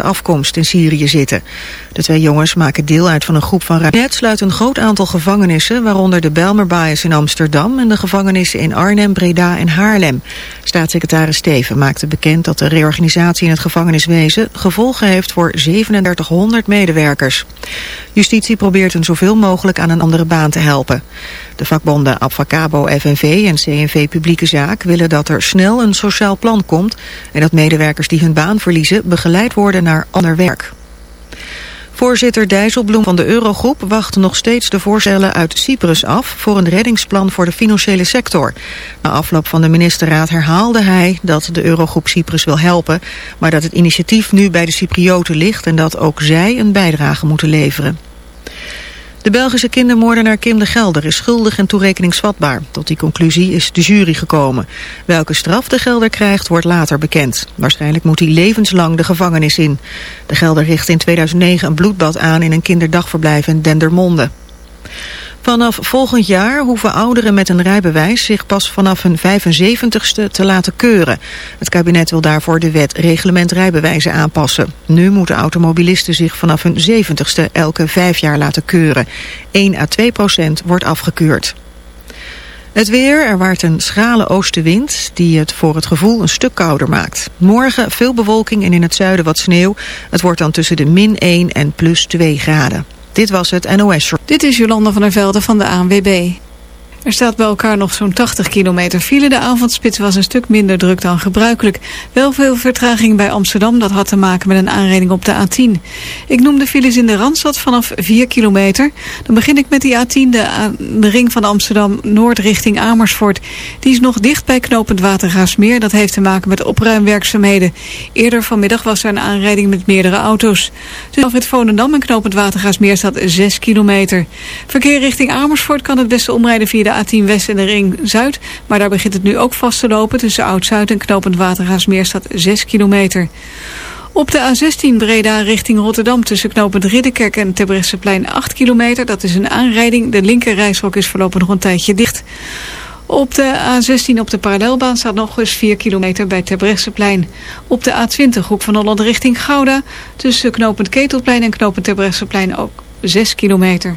afkomst in Syrië zitten. De twee jongens maken deel uit van een groep van. Net sluit een groot aantal gevangenissen, waaronder de Bijlmerbaaiers in Amsterdam... en de gevangenissen in Arnhem, Breda en Haarlem. Staatssecretaris Steven maakte bekend dat de reorganisatie in het gevangeniswezen... gevolgen heeft voor 3700 medewerkers. Justitie probeert hen zoveel mogelijk aan een andere baan te helpen. De vakbonden Abfacabo FNV en CNV Publieke Zaak willen dat er snel een sociaal plan komt... en dat medewerkers die hun baan verliezen begeleid worden naar ander werk. Voorzitter Dijsselbloem van de Eurogroep wacht nog steeds de voorstellen uit Cyprus af voor een reddingsplan voor de financiële sector. Na afloop van de ministerraad herhaalde hij dat de Eurogroep Cyprus wil helpen, maar dat het initiatief nu bij de Cyprioten ligt en dat ook zij een bijdrage moeten leveren. De Belgische kindermoordenaar Kim de Gelder is schuldig en toerekeningsvatbaar. Tot die conclusie is de jury gekomen. Welke straf de Gelder krijgt wordt later bekend. Waarschijnlijk moet hij levenslang de gevangenis in. De Gelder richtte in 2009 een bloedbad aan in een kinderdagverblijf in Dendermonde. Vanaf volgend jaar hoeven ouderen met een rijbewijs zich pas vanaf hun 75ste te laten keuren. Het kabinet wil daarvoor de wet reglement rijbewijzen aanpassen. Nu moeten automobilisten zich vanaf hun 70ste elke vijf jaar laten keuren. 1 à 2 procent wordt afgekeurd. Het weer, er waart een schrale oostenwind die het voor het gevoel een stuk kouder maakt. Morgen veel bewolking en in het zuiden wat sneeuw. Het wordt dan tussen de min 1 en plus 2 graden. Dit was het NOS. Dit is Jolanda van der Velde van de ANWB. Er staat bij elkaar nog zo'n 80 kilometer file. De avondspits was een stuk minder druk dan gebruikelijk. Wel veel vertraging bij Amsterdam. Dat had te maken met een aanrijding op de A10. Ik noem de files in de Randstad vanaf 4 kilometer. Dan begin ik met die A10, de, ring van Amsterdam Noord richting Amersfoort. Die is nog dicht bij knopend Watergaasmeer. Dat heeft te maken met opruimwerkzaamheden. Eerder vanmiddag was er een aanrijding met meerdere auto's. Dus het Volendam en knopend Watergaasmeer staat 6 kilometer. Verkeer richting Amersfoort kan het beste omrijden via de A10 West en de Ring Zuid. Maar daar begint het nu ook vast te lopen. Tussen Oud-Zuid en Knopend Watergaasmeer staat 6 kilometer. Op de A16 Breda richting Rotterdam tussen knooppunt Ridderkerk en Terbrechtseplein 8 kilometer. Dat is een aanrijding. De linker reishok is voorlopig nog een tijdje dicht. Op de A16 op de parallelbaan staat nog eens 4 kilometer bij Terbrechtseplein. Op de A20 hoek van Holland richting Gouda tussen knooppunt Ketelplein en knooppunt Terbrechtseplein ook 6 kilometer.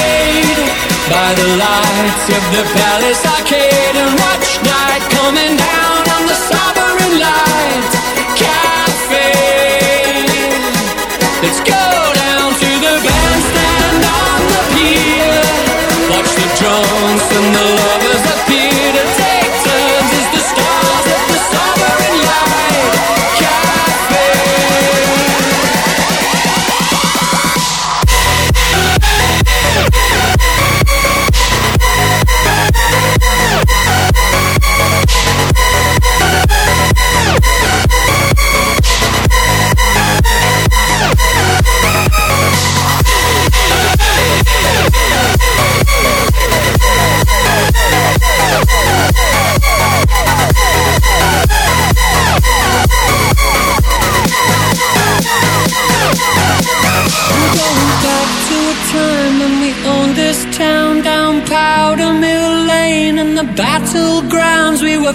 by the lights of the Palace Arcade and watch night coming down on the sovereign light cafe. Let's go down to the bandstand on the pier. Watch the drunks and the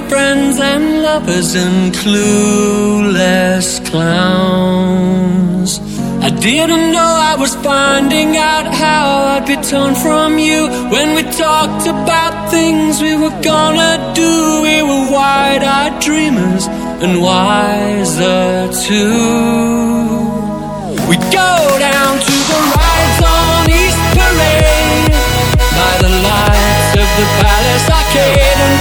friends and lovers and clueless clowns. I didn't know I was finding out how I'd be torn from you when we talked about things we were gonna do. We were wide eyed dreamers and wiser too. We'd go down to the rides on East Parade by the lights of the Palace Arcade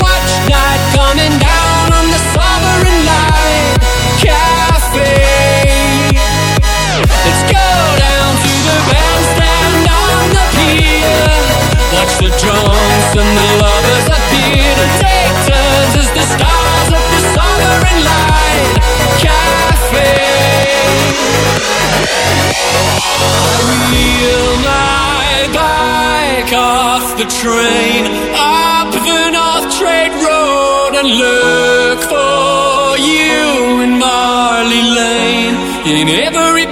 and the lovers appear to take turns as the stars of the Light Cafe. Bike off the train up the North Trade Road and look for you in Marley Lane. In every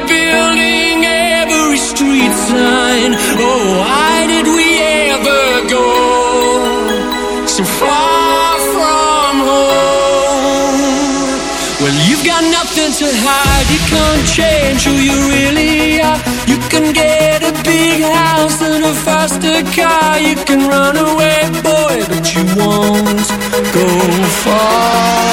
who you really are. You can get a big house and a faster car. You can run away, boy, but you won't go far.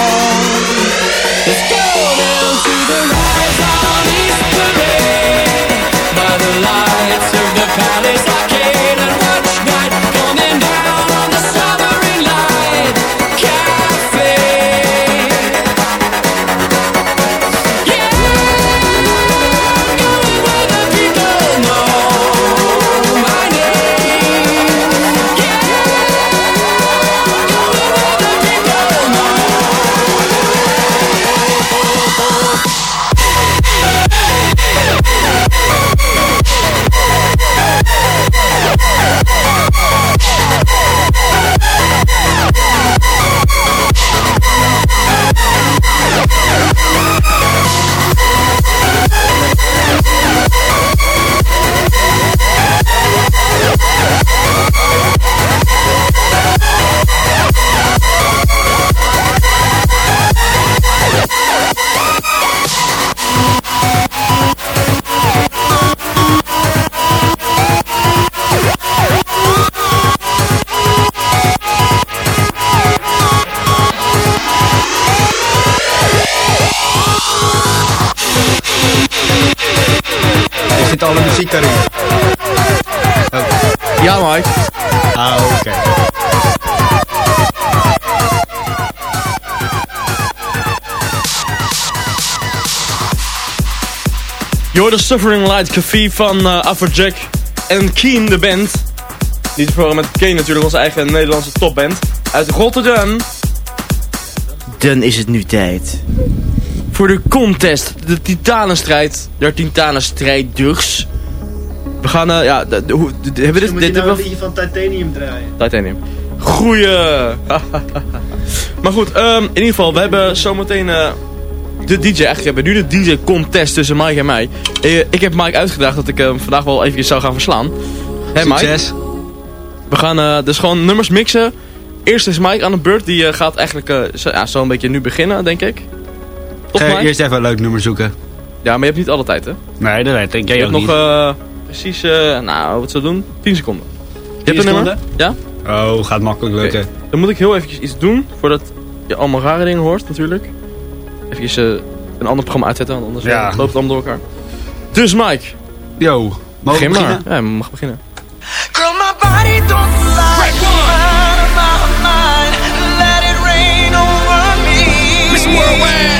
De Suffering Light Café van uh, Afrojack en Keen, de band. Niet te verwarren met Kane natuurlijk, onze eigen Nederlandse topband. Uit Rotterdam. Dan is het nu tijd. Voor de contest, de titanenstrijd. Der titanenstrijders. We gaan, eh, ja, de, de, hoe, de- de- hebben we dit, Moet dit, nou wel- een liedje van Titanium draaien? Titanium. Goeie! maar goed, ehm, in ieder geval, we hebben zometeen eh, de DJ. Eigenlijk hebben we nu de DJ-contest tussen Mike en mij. Eh, ik heb Mike uitgedaagd dat ik hem vandaag wel eventjes zou gaan verslaan. Mike? Succes. We gaan eh, dus gewoon nummers mixen. Eerst is Mike aan de beurt. Die eh, gaat eigenlijk eh, zo, ja, zo een beetje nu beginnen, denk ik. Ga je eerst even een leuk nummer zoeken. Ja, maar je hebt niet alle tijd, hè? Nee, dat weet ik. Jij je hebt nog eh, precies, eh, nou, wat zou doen? 10 seconden. Je hebt een nummer? Ja? Oh, gaat makkelijk lukken. Dan moet ik heel eventjes iets doen, voordat je allemaal rare dingen hoort natuurlijk. Even een ander programma uitzetten, want anders Ja. eh, loopt het allemaal door elkaar. Dus Mike. Yo, mogen we begin maar. beginnen? Ja, je mag beginnen. Girl, my body don't lie. Out of my mind. Let it rain over me. Miss Worldwide.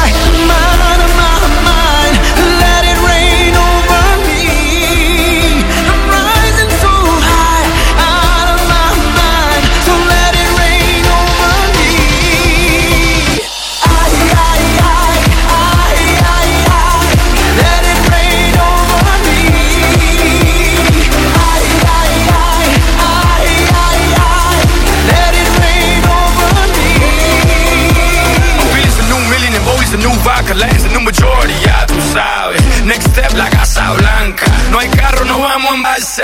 vodka, Lance a majority, tú sabes. Next step la Casa Blanca. No hay carro, no vamos en balsa.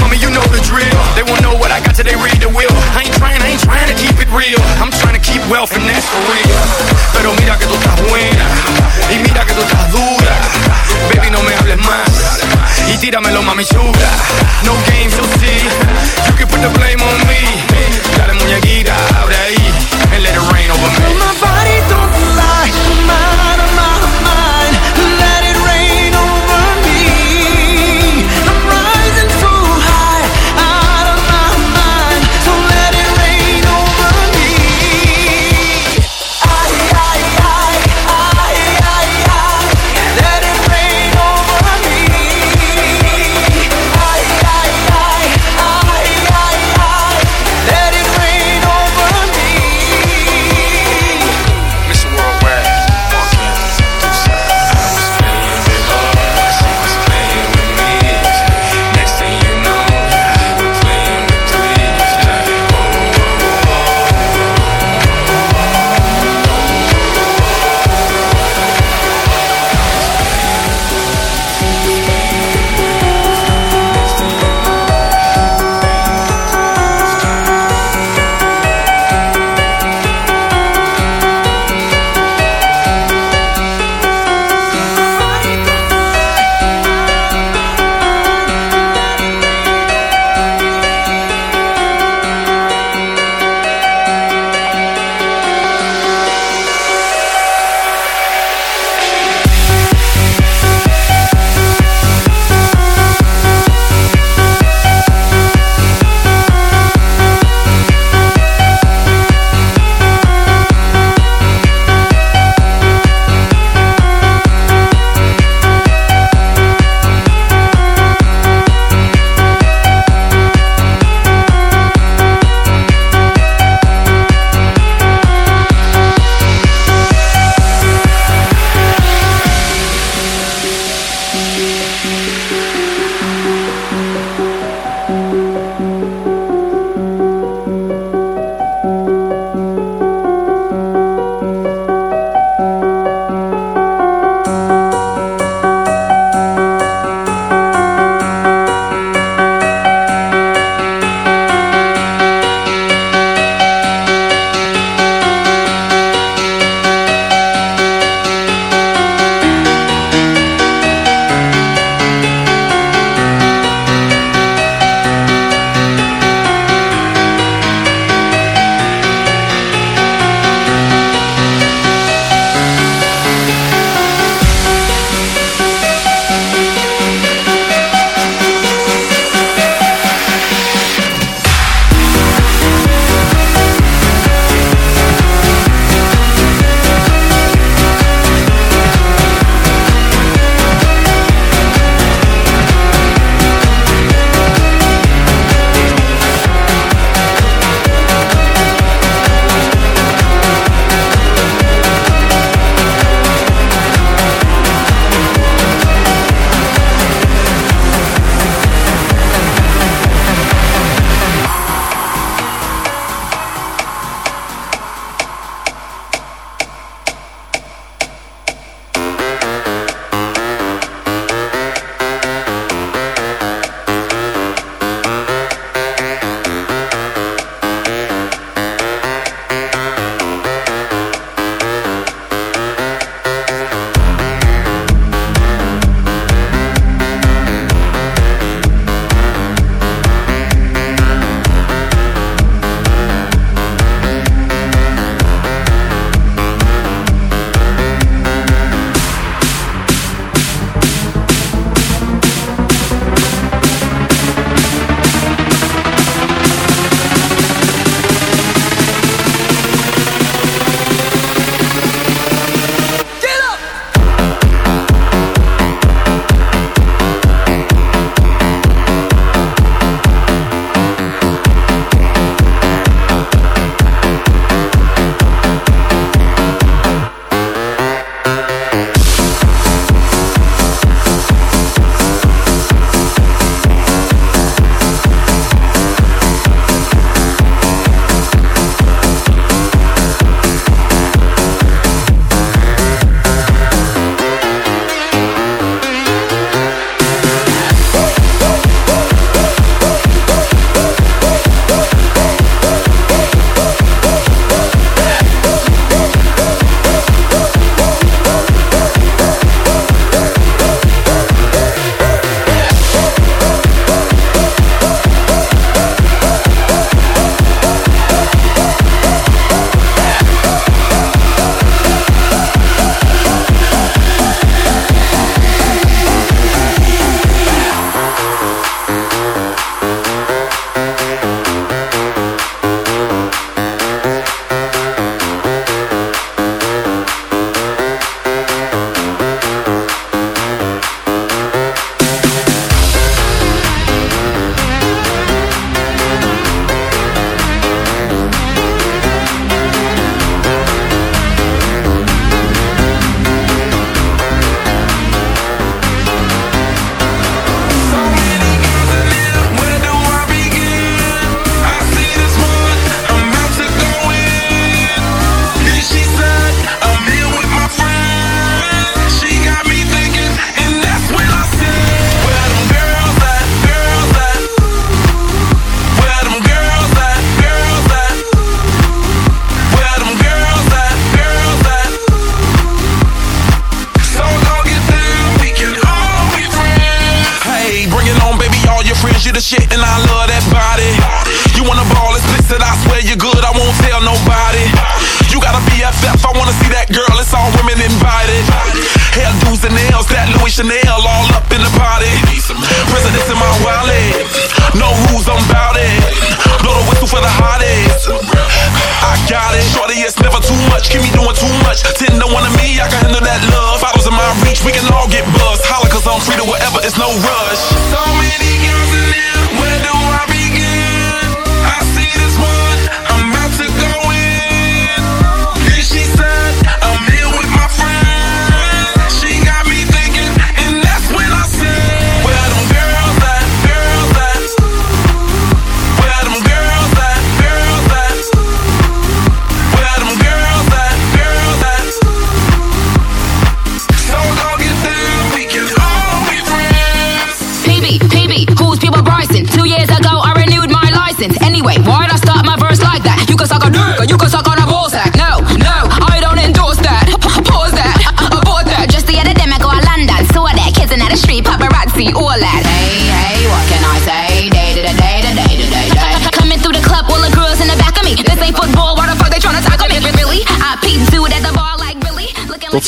Mami, you know the drill. They won't know what I got till they read the will. I ain't trying, I ain't trying to keep it real. I'm trying to keep wealth and that's for real. Pero mira que tú estás buena. Y mira que tú estás dura. Baby, no me hables más. Y tíramelo, mami chula. No games, you'll see. You can put the blame on me. Dale muñequita, abre ahí. And let it rain over me.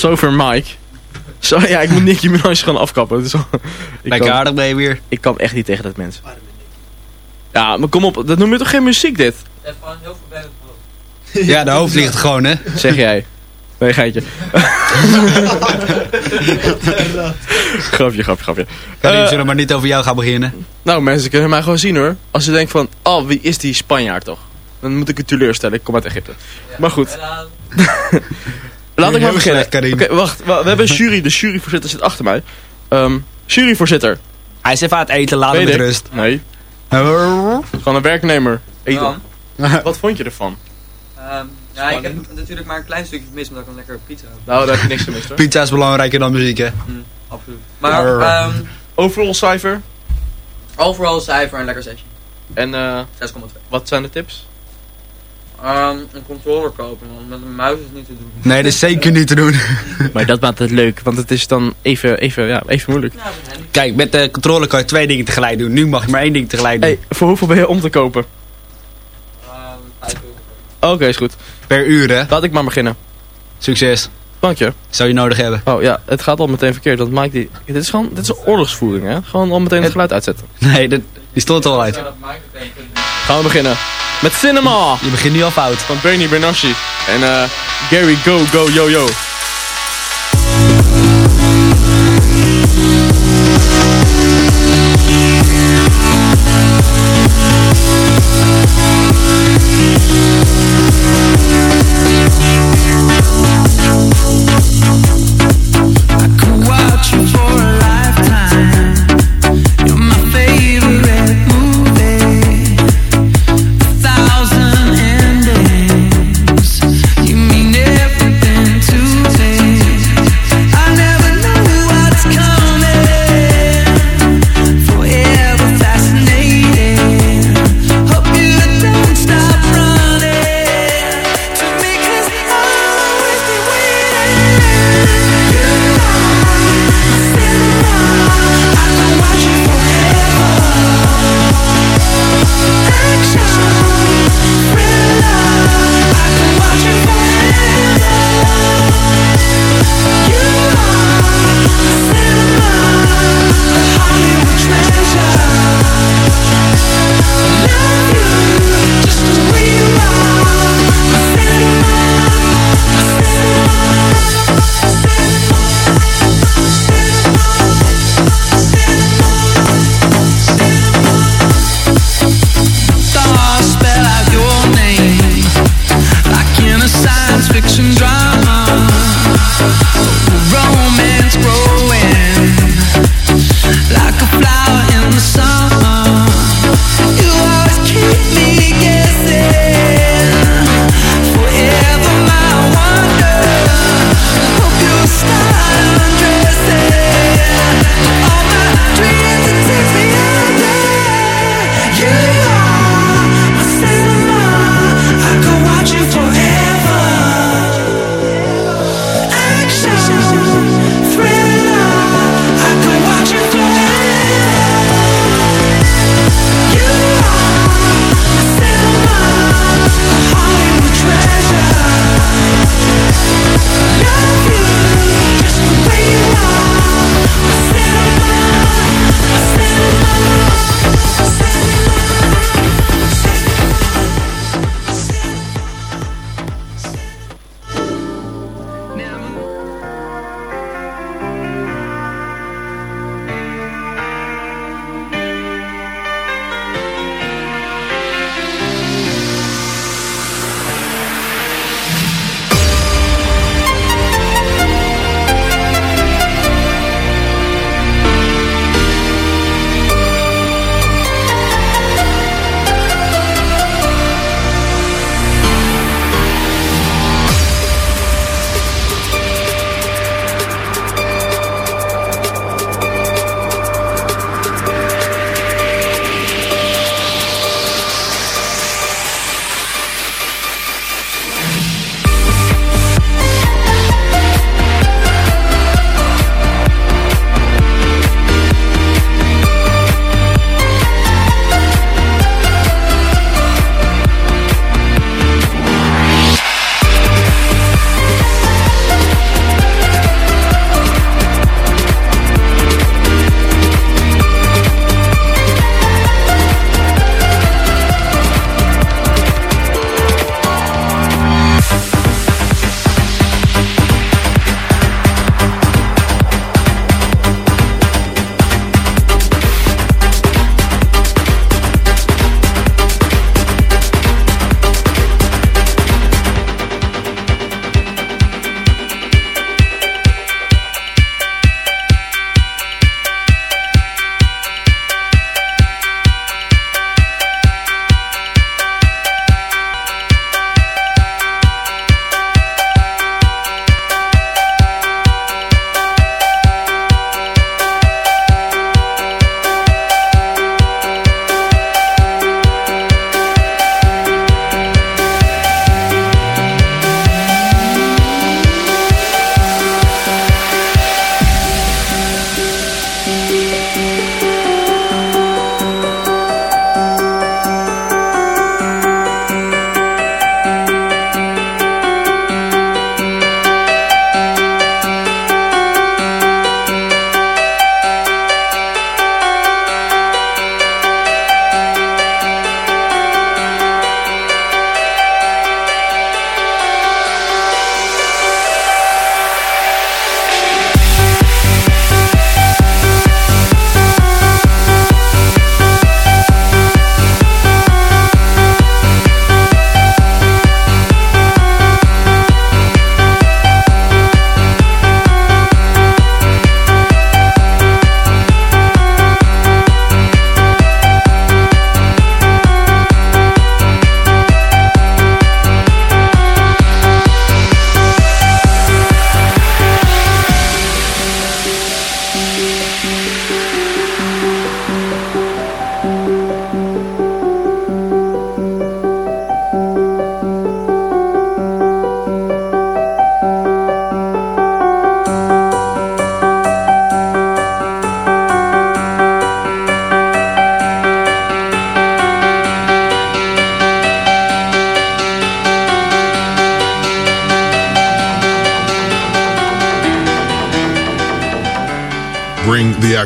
Zover Mike. Zo, ja, ik moet Nicky Minaj gaan afkappen. Wel- ik kan- aardig ben je weer. Ik kan echt niet tegen dat mens. Ja, maar kom op, dat noem je toch geen muziek dit? Ja, de hoofd ligt gewoon, hè? Zeg jij. Nee, geitje. grapje, grapje, grapje. Karim, Eh, zullen we maar niet over jou gaan beginnen? nou, mensen kunnen mij gewoon zien hoor. Als ze denken van, oh, wie is die Spanjaard toch? Dan moet ik het teleurstellen. Ik kom uit Egypte. Maar goed. Laat ik maar beginnen. Oké, wacht. wa- We hebben een jury. De juryvoorzitter zit achter mij. Ehm juryvoorzitter. Hij is even aan het eten, laat hem met rust. Nee. Gewoon een werknemer. Eten. Wat vond je ervan? Ehm, ja, ik heb natuurlijk maar een klein stukje gemist, omdat ik een lekkere pizza heb. Nou, daar heb je niks gemist hoor. Pizza is belangrijker dan muziek, hè? Absoluut. Maar, ehm Overall cijfer? overal cijfer en lekker sessie. En eh 6,2. wat zijn de tips? Ehm, een controller kopen, want met een muis is niet te doen. Nee, dat is zeker niet te doen. Maar dat maakt het leuk, want het is dan even, even, ja, even moeilijk. Kijk, met de controle kan je twee dingen tegelijk doen. Nu mag je maar één ding tegelijk doen. Hey, voor hoeveel ben je om te kopen? Oké, is goed. Per uur, hè? Laat ik maar beginnen. Succes. Dank je. Zou je nodig hebben. Oh ja, het gaat al meteen verkeerd. Want Mike die... Dit is gewoon... Dit is een oorlogsvoering, hè? Gewoon al meteen het geluid uitzetten. Nee, dat, die stond al uit. Gaan we beginnen. Met Cinema! Je begint nu al fout. Van Benny Bernaschi. En eh Gary Go Go Yo Yo.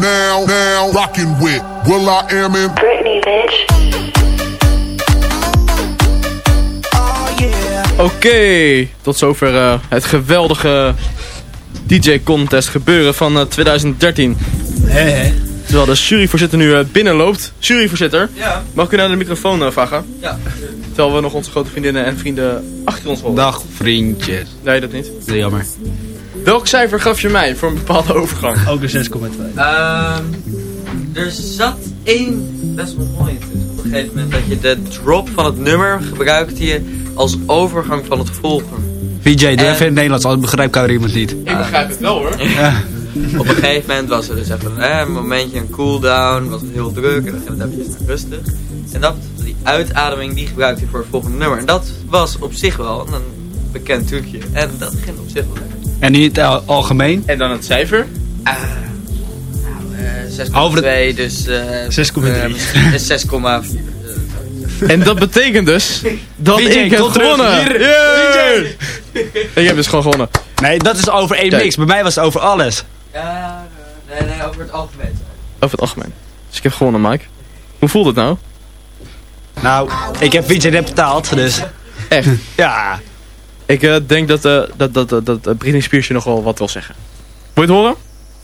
Now, now rocking with Will I Am in Britney, bitch. Oké, tot zover eh, het geweldige DJ-contest gebeuren van eh, 2013. Terwijl de juryvoorzitter nu eh, binnenloopt. Juryvoorzitter, Ja. mag ik u naar de microfoon vragen? Ja. Terwijl we nog onze grote vriendinnen en vrienden achter ons horen. Dag vriendjes. Nee, dat niet. Nee, jammer. Welk cijfer gaf je mij voor een bepaalde overgang? Ook een 6,2. Ehm, er zat één best wel mooi tussen. Op een gegeven moment dat je de drop van het nummer gebruikte je als overgang van het volgende. PJ, doe En- even in het Nederlands, anders begrijpt niet. Ik begrijp het wel hoor. Op een gegeven moment was er dus even eh, een momentje, een cooldown, was het heel druk en dan ging het even rustig. En dat, die uitademing die gebruikte je voor het volgende nummer. En dat was op zich wel een bekend trucje. En dat ging op zich wel lekker. En niet al- algemeen? En dan het cijfer? Ah, nou, eh, 6,2, Over dus... eh 6,3. eh, 6,4. En dat betekent dus dat PJ, ik heb gewonnen. Ik heb dus gewoon gewonnen. Nee, dat is over één mix. Bij mij was het over alles. Ja, eh, nee, nee, over het algemeen. Over het algemeen. Dus ik heb gewonnen, Mike. Hoe voelt het nou? Nou, ik heb PJ net betaald, dus... Echt? Ja. Ik eh, denk dat, eh dat, dat, dat, dat eh, Britney Spears je nog wel wat wil zeggen. Wil je het horen?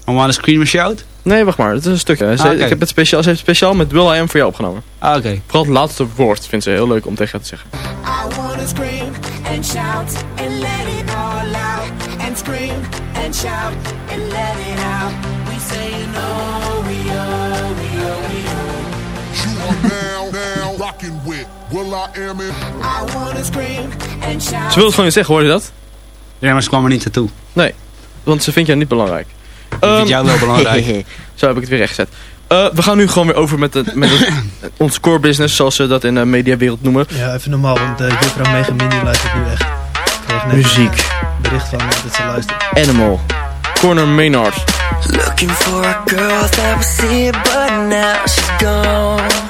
I wanna scream and shout? Nee, wacht maar. Het is een stukje. Ah. Ik heb het speciaal, ze heeft het speciaal met Will I Am voor jou opgenomen. Ah, oké. Vooral het laatste woord vindt ze heel leuk om tegen jou te zeggen. I wanna scream and shout and let it all out. And scream and shout and let it out. We saying oh, Ze wil het gewoon niet zeggen, hoor je dat? Ja, maar ze kwam er niet naartoe. Nee, want ze vindt jou niet belangrijk. Ik vind jou wel belangrijk. Zo heb ik het weer rechtgezet. Eh, we gaan nu gewoon weer over met, het, met het, ons core business, zoals ze dat in de mediawereld noemen. Ja, even normaal, want uh, juffrouw Mega Mindy luistert nu echt. Ik kreeg net Muziek. een bericht van dat ze luistert. Animal. Corner Maynard. Looking for a girl that was here, but now she's gone.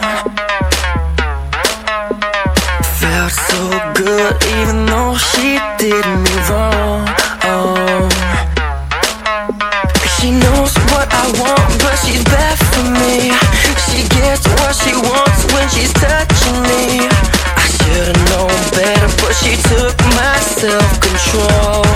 So good, even though she did me wrong. She knows what I want, but she's bad for me. She gets what she wants when she's touching me. I should've known better, but she took my self-control. You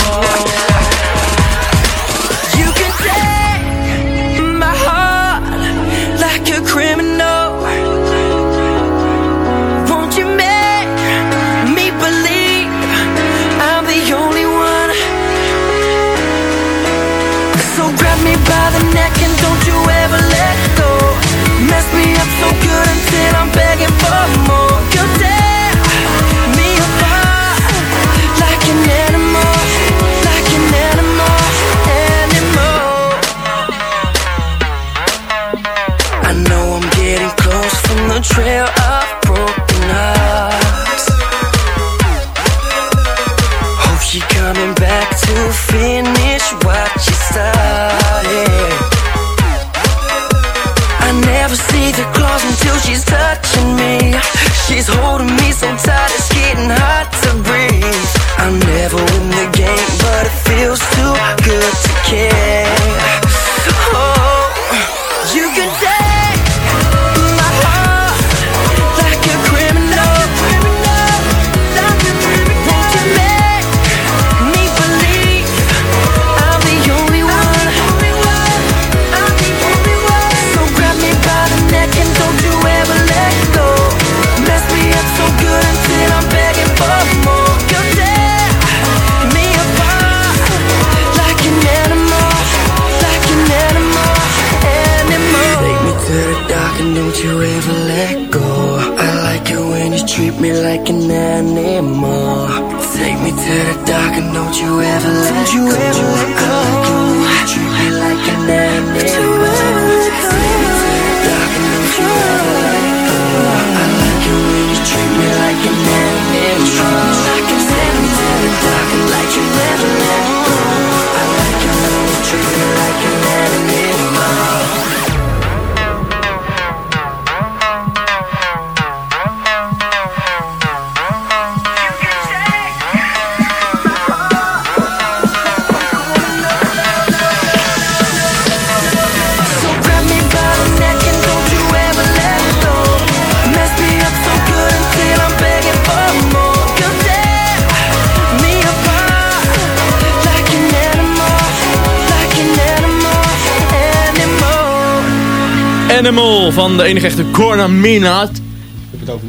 Van de enige echte Corna Minat.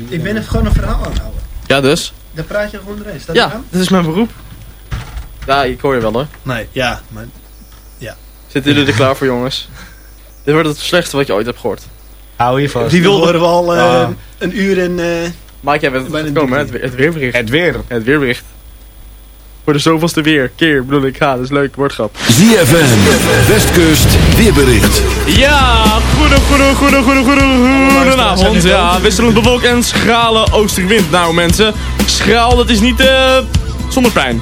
Ik ben even gewoon een verhaal aan het houden. Ja, dus. Daar praat je gewoon doorheen. Staat Ja, dat is mijn beroep. Ja, ik hoor je wel hoor. Nee, ja, maar... Ja. Zitten jullie er klaar voor, jongens? Dit wordt het slechtste wat je ooit hebt gehoord. Hou je vast. Die wilde... wilden we al eh, Ah. een uur en... eh Mike, jij bent Bijna het gekomen, hè? drie. Het, weer- het weerbericht. Het weer. Het weerbericht. Voor de zoveelste weer. Keer, bedoel ik. Ja, dat is leuk woordgrap. ZFM, Westkust, weerbericht. Ja, goede, goede, goede, goede, goede, goedenavond. Ja, wisselend bewolkt en schrale oostenwind. Nou mensen, schraal dat is niet eh zonder pijn.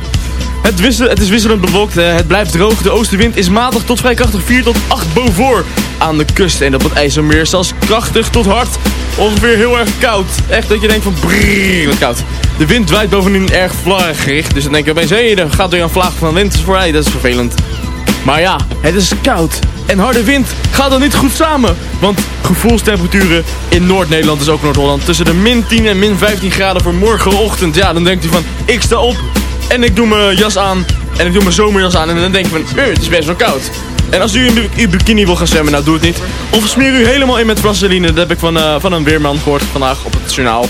Het, wissel, het is wisselend bewolkt, eh, het blijft droog. De oostenwind is matig tot vrij krachtig 4 tot 8 boven aan de kust. En op het IJsselmeer zelfs krachtig tot hard. Ongeveer heel erg koud. Echt dat je denkt van brrrr, wat koud. De wind waait bovendien erg vlaggericht. Dus dan denk je opeens, hé, er gaat weer een vlaag van wind voorbij. Dat is vervelend. Maar ja, het is koud. En harde wind gaat dan niet goed samen. Want gevoelstemperaturen in Noord-Nederland, dus ook Noord-Holland, tussen de min 10 en min 15 graden voor morgenochtend. Ja, dan denkt u van, ik sta op en ik doe mijn jas aan en ik doe mijn zomerjas aan. En dan denk je van, eh, het is best wel koud. En als u in uw bikini wil gaan zwemmen, nou doe het niet. Of smeer u helemaal in met vaseline. Dat heb ik van, eh, van een weerman gehoord vandaag op het journaal.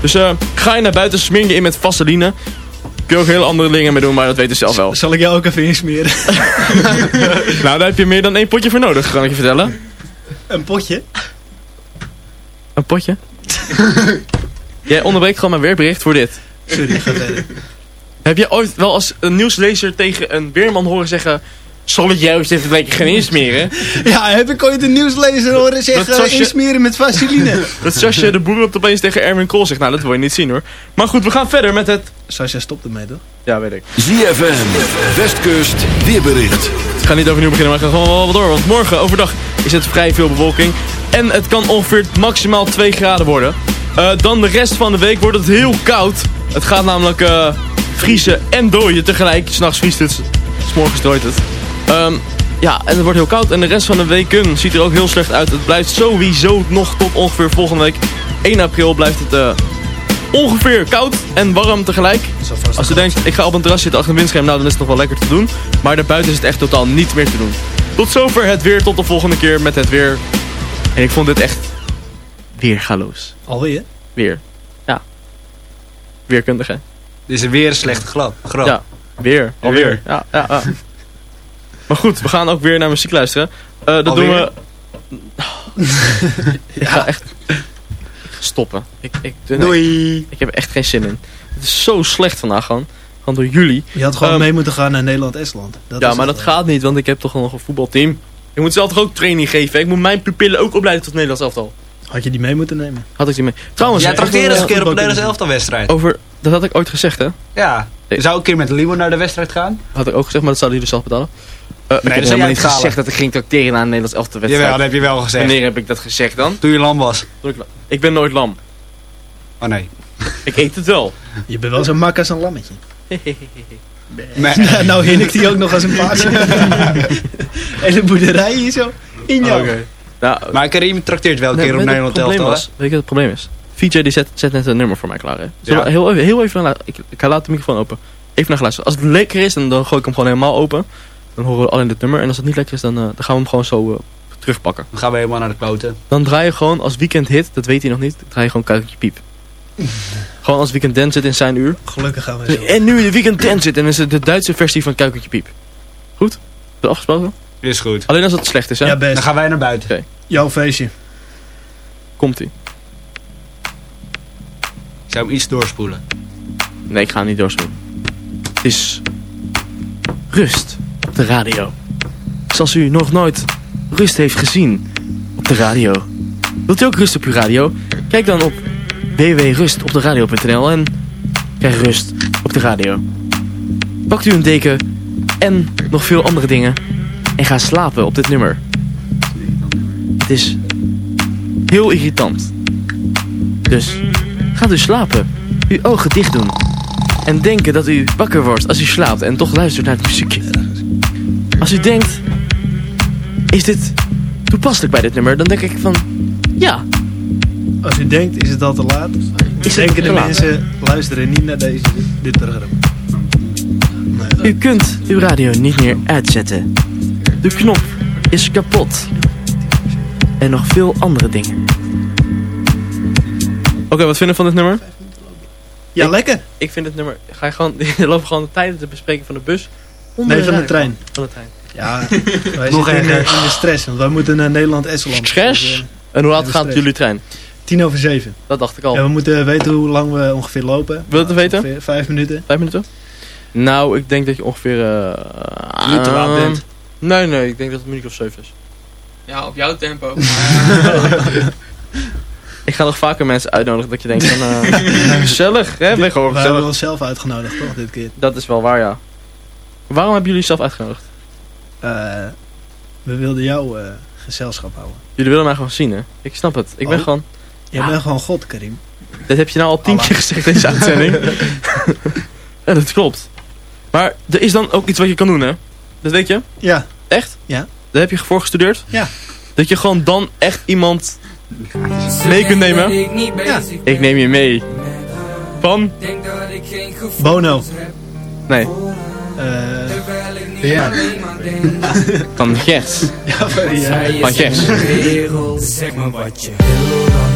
Dus eh, ga je naar buiten, smeer je in met vaseline. Kun je ook heel andere dingen mee doen, maar dat weet je zelf wel. Zal ik jou ook even insmeren? nou, daar heb je meer dan één potje voor nodig, kan ik je vertellen. een potje? Een potje? Jij onderbreekt gewoon mijn weerbericht voor dit. Sorry, ga verder. Heb je ooit wel als een nieuwslezer tegen een weerman horen zeggen... Zal ik juist even lekker gaan insmeren? Ja, heb ik ooit een nieuwslezer horen Dat zeggen Sasje- insmeren met vaseline? Dat Sasje de boer op opeens tegen Erwin Kool zegt. Nou, dat wil je niet zien hoor. Maar goed, we gaan verder met het... Sascha stopt ermee toch? Ja, weet ik. ZFM, Westkust, weerbericht. Ik ga niet overnieuw beginnen, maar ik ga gewoon wel wat door. Want morgen overdag is het vrij veel bewolking. En het kan ongeveer maximaal 2 graden worden. Eh, dan de rest van de week wordt het heel koud. Het gaat namelijk eh, vriezen en dooien tegelijk. S'nachts vriest het, s'morgens dooit het. Ehm, ja, en het wordt heel koud. En de rest van de weken ziet er ook heel slecht uit. Het blijft sowieso nog tot ongeveer volgende week 1 april blijft het eh, ongeveer koud en warm tegelijk. Als je denkt, ik ga op een terras zitten achter een windscherm, nou dan is het nog wel lekker te doen. Maar daarbuiten is het echt totaal niet meer te doen. Tot zover het weer, tot de volgende keer met het weer. En ik vond dit echt weergaloos. Alweer? Weer. Ja. Weerkundige. Dit is weer slechte grap. grap. Ja, weer. Alweer. Ja, ja, ja. Maar goed, we gaan ook weer naar muziek luisteren. Eh, dat doen we... ik ga echt stoppen. Ik, ik, nee, Doei. Ik heb er echt geen zin in. Het is zo slecht vandaag gewoon. Gewoon door jullie. Je had gewoon Ehm, mee moeten gaan naar Nederland-Estland. Dat ja, maar dat gaat niet, want ik heb toch nog een voetbalteam. Ik moet zelf toch ook training geven. Ik moet mijn pupillen ook opleiden tot Nederlands elftal. Had je die mee moeten nemen? Had ik die mee. Trouwens, Jij even, trakteert eens een eh, keer op een Nederlands elftal wedstrijd. Over, dat had ik ooit gezegd, hè? Ja. Je zou een keer met Limo naar de wedstrijd gaan? Had ik ook gezegd, maar dat zouden jullie zelf betalen. Uh, ik dat heb jij niet gezegd dat ik ging tracteren naar een Nederlands elftal wedstrijd. Jawel, dat heb je wel gezegd. Wanneer heb ik dat gezegd dan? Toen je lam was. Toen ik, ik ben nooit lam. Oh nee. Ik eet het wel. Je bent wel zo mak als een lammetje. Nee. nou, nou hinnikt hij ook nog als een paardje. Hele boerderij hier zo. In jou. Oké. Nou, Maar Karim trakteert wel een nee, keer op Nederland elftal, was? Weet je wat het probleem is? VJ die zet, zet net een nummer voor mij klaar. Hè? Zullen Ja. we heel, even- heel even naar, ik, ik laat de microfoon open. Even naar geluisterd. Als het lekker is, dan, dan gooi ik hem gewoon helemaal open. Dan horen we alleen dit nummer. En als het niet lekker is, dan, eh, dan gaan we hem gewoon zo eh, terugpakken. Dan gaan we helemaal naar de kloten. Dan draai je gewoon als weekend hit, dat weet hij nog niet, draai je gewoon Kuikentje Piep. gewoon als weekend dance zit in zijn uur. Gelukkig gaan we zo. En nu de weekend dance zit en dan is het de Duitse versie van Kuikentje Piep. Goed? Is dat afgesproken? Is goed. Alleen als het slecht is, hè? Ja, best. Dan gaan wij naar buiten. Jouw feestje. Komt-ie. Ik zou hem iets doorspoelen. Nee, ik ga hem niet doorspoelen. Het is rust de radio. Zoals u nog nooit rust heeft gezien op de radio. Wilt u ook rust op uw radio? Kijk dan op www.rustopderadio.nl en krijg rust op de radio. Pakt u een deken en nog veel andere dingen en ga slapen op dit nummer. Het is heel irritant. Dus gaat u slapen, uw ogen dicht doen en denken dat u wakker wordt als u slaapt en toch luistert naar het muziekje. Als u denkt, is dit toepasselijk bij dit nummer, dan denk ik van, ja. Als u denkt, is het al te laat? Is het Denken te de laat? mensen, luisteren niet naar deze, dit programma. U kunt uw radio niet meer uitzetten. De knop is kapot. En nog veel andere dingen. Oké, wat vinden we van dit nummer? Ja, Ik- lekker. Ik vind het nummer... Ga je gewoon... Je loopt gewoon de tijden te bespreken van de bus? Onder Nee, van de trein. Van de trein. Ja, wij Nog zitten in, in de stress, want wij moeten naar Nederland-Estland. Stress? Dus, eh, En hoe laat gaat jullie trein? Tien over zeven. Dat dacht ik al. Ja, we moeten weten hoe lang we ongeveer lopen. Wil je het weten? Ongeveer vijf minuten. Vijf minuten? Nou, ik denk dat je ongeveer... eh Niet te laat bent. Nee, nee, ik denk dat het minuut of zeven is. Ja, op jouw tempo. Ik ga nog vaker mensen uitnodigen dat je denkt van... eh, gezellig, hè? Ben gewoon We hebben onszelf uitgenodigd, toch, dit keer? Dat is wel waar, ja. Waarom hebben jullie zelf uitgenodigd? Eh, we wilden jou eh, gezelschap houden. Jullie willen mij gewoon zien, hè? Ik snap het. Ik ben Oh. gewoon... Jij Ja. bent gewoon God, Karim. Dat heb je nou al tien Allah. keer gezegd deze uitzending. ja, dat klopt. Maar er is dan ook iets wat je kan doen, hè? Dat weet je? Ja. Echt? Ja. Daar heb je voor gestudeerd? Ja. Dat je gewoon dan echt iemand mee kunt nemen? Ja. Ik neem je mee. Van? Bono. Nee. Eh ja. Van Gers. Ja, van, ja. Van Gers. zeg maar wat je wil dan, wil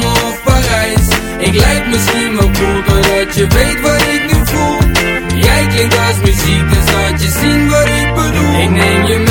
Ik lijk misschien wel cool Doordat je weet wat ik nu voel Jij klinkt als muziek, dus laat je zien wat ik bedoel. Ik neem je mee,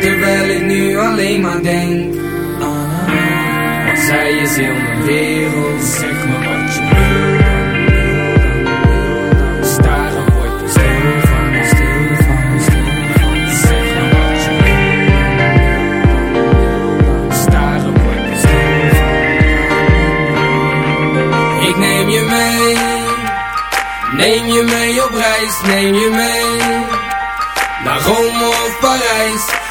Terwijl ik nu alleen maar denk haar. Want zij is heel mijn wereld. Zeg me wat je wil dan, wil dan, wil dan. Staren word je stil van, stil van, stil van. Zeg me wat je wil dan, wil dan, wil dan. Staren word je van. Ik neem je mee, neem je mee op reis, neem je mee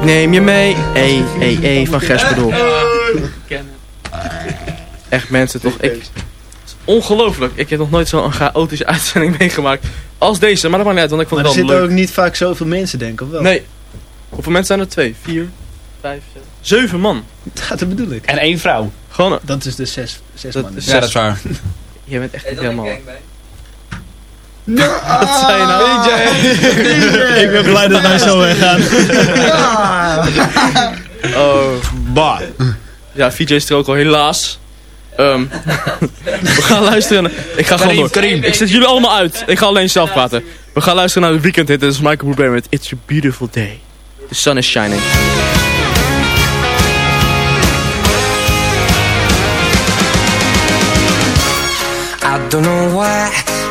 Ik neem je mee. Ey, ey, ey, van Gersbedoel. Echt mensen toch. Ik, ongelooflijk. Ik heb nog nooit zo'n chaotische uitzending meegemaakt als deze. Maar dat maakt niet uit, want ik vond Maar er het wel zitten leuk. ook niet vaak zoveel mensen, denk ik, of wel? Nee. Hoeveel mensen zijn er? Twee, vier, vijf, zes, zeven man. Ja, dat bedoel ik. En één vrouw. Gewoon. Dat is dus zes, zes Dat man. is Ja, dat is waar. Je bent echt niet helemaal... Ja, Wat zei je nou? ik ben blij dat wij zo weggaan. Oh, bah. Ja, VJ is er ook al, helaas. Ehm, we gaan luisteren. naar- Ik ga gewoon door. Karim. Ik zet jullie allemaal uit. Ik ga alleen zelf praten. We gaan luisteren naar de weekendhit. Dit is Michael Bublé met It's a Beautiful Day. The sun is shining. I don't know why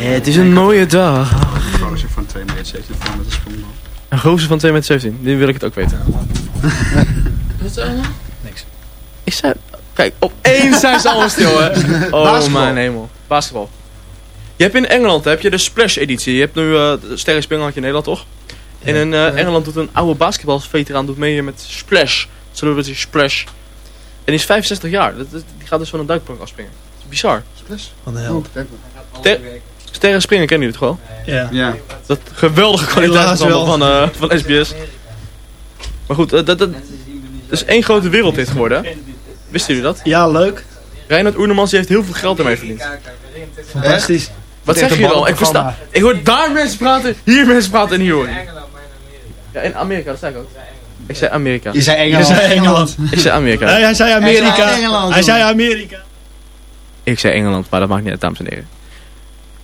Eh, het is een mooie dag. Een gozer van 2,17 meter van met een van wil ik het ook weten. Wat is er? Niks. Ik. Kijk, opeens zijn ze allemaal stil, hè. Oh mijn hemel. Basketbal. Je hebt in Engeland heb je de Splash-editie. Je hebt nu uh, Sterren Springland in Nederland, toch? En in eh, Engeland doet een oude basketbalveteraan doet mee met Splash. Celebrity Splash. En die is 65 jaar. Die gaat dus van een duikpunk afspringen. Bizar. Splash? Van de hel. Sterren Springen kennen jullie het gewoon? Ja. ja. Dat geweldige kwaliteit van, eh, van SBS. Maar goed, eh, dat, dat, is één grote wereld dit geworden. Wisten jullie dat? Ja, leuk. Reinhard Oenemans heeft heel veel geld ermee verdiend. Fantastisch. Wat zeg je dan? Ik, versta, ik hoor daar mensen praten, hier mensen praten en hier hoor. Ja, in Amerika, dat zei ik ook. Ik zei Amerika. Je zei Engeland. Je zei Engeland. Ik zei Amerika. Hij zei Amerika. Hij zei Amerika. Hij zei Amerika. Ik zei Engeland, maar dat maakt niet uit, dames en heren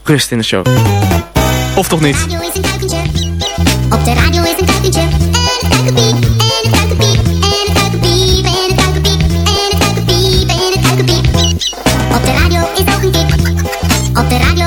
rust in de show. Of toch niet? Radio is een. Op de radio is een kuikentje. En een en een en een en een en en. Op de radio is ook een. Op de radio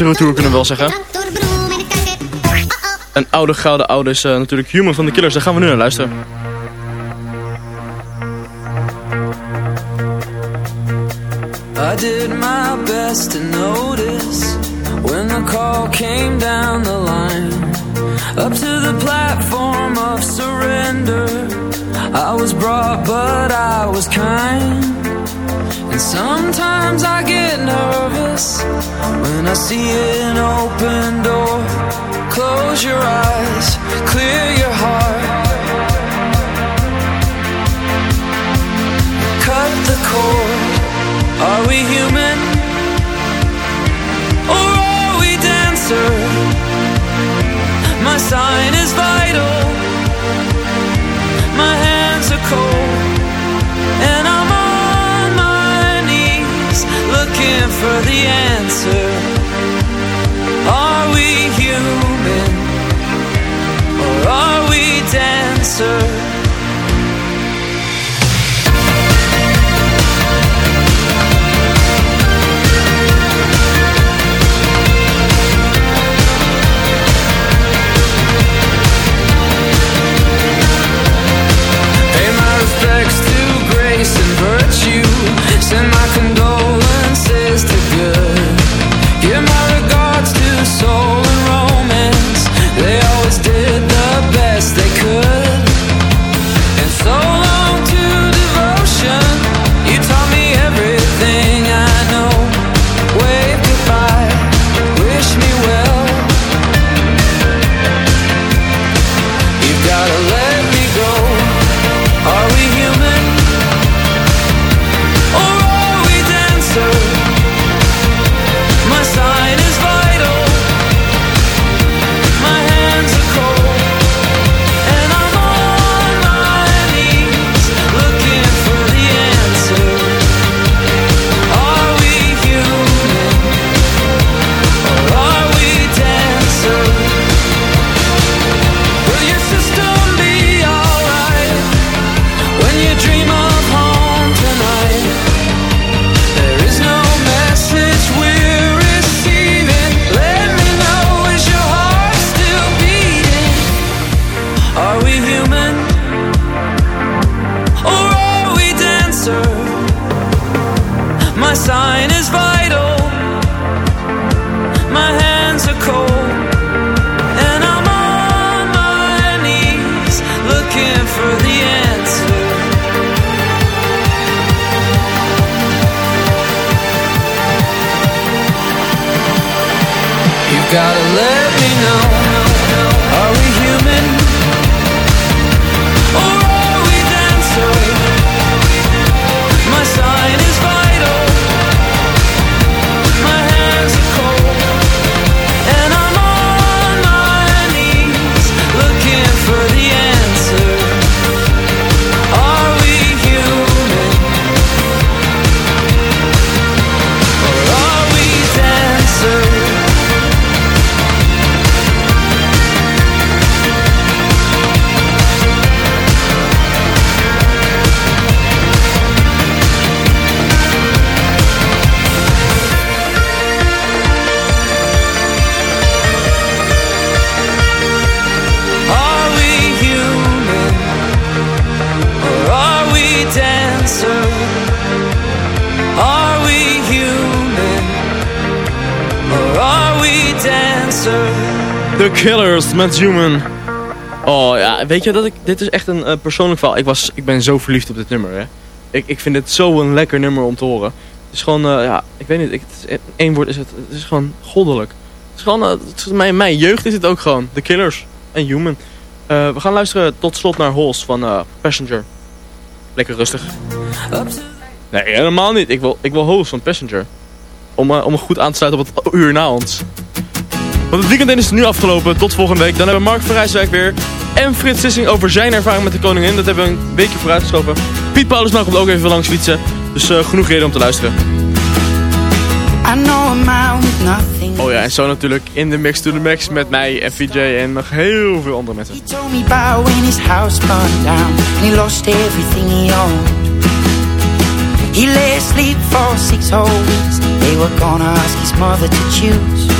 Amsterdam Tour kunnen we wel zeggen. Een oude gouden oude is uh, natuurlijk Human van de Killers. Daar gaan we nu naar luisteren. I did my best to notice When the call came down the line Up to the platform of surrender I was brought but I was kind Sometimes I get nervous when I see an open door. Close your eyes, clear your heart. Cut the cord. Are we human? Or are we dancer? My sign is vital. My hands are cold. And I'm looking for the answer. Are we human? Or are we dancer? Pay my respects to grace and virtue. Human. Oh ja, weet je dat ik... Dit is echt een eh, persoonlijk verhaal. Ik, was, ik ben zo verliefd op dit nummer, hè. Ik, ik vind dit zo een lekker nummer om te horen. Het is gewoon, eh, ja, ik weet niet. Ik, het is, één woord is het. Het is gewoon goddelijk. Het is gewoon, eh, het mijn, mijn jeugd is het ook gewoon. The Killers en Human. We gaan luisteren tot slot naar Hols van Passenger. Lekker rustig. Nee, helemaal niet. Ik wil, ik wil Hols van Passenger. Om, om goed aan te sluiten op het uur na ons. Want het weekend is nu afgelopen. Tot volgende week. Dan hebben Mark van Rijswijk weer. En Frits Sissing over zijn ervaring met de koningin. Dat hebben we een weekje vooruitgeschoven. Piet Paulusma komt ook even langs fietsen. Dus eh, genoeg reden om te luisteren. Oh ja, en zo natuurlijk in de mix to the max met mij en VJ en nog heel veel andere mensen. told me about when his house burned down and he lost everything he owned. He lay asleep for six whole weeks. They were gonna ask his mother to choose.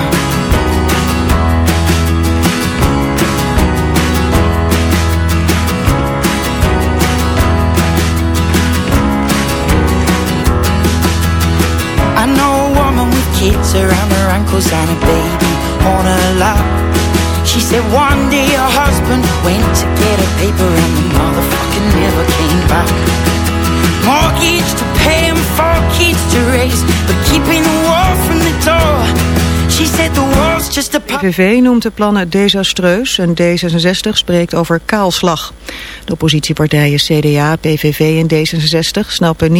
Kids around her ankles and a baby on her lap. She said one day her husband went to get a paper and the motherfucker never came back. Mortgage to pay and four kids to raise, but keeping the wall from the door. She said the just a PVV noemt de plannen desastreus en D66 spreekt over kaalslag. De oppositiepartijen CDA, PVV en D66 snappen niet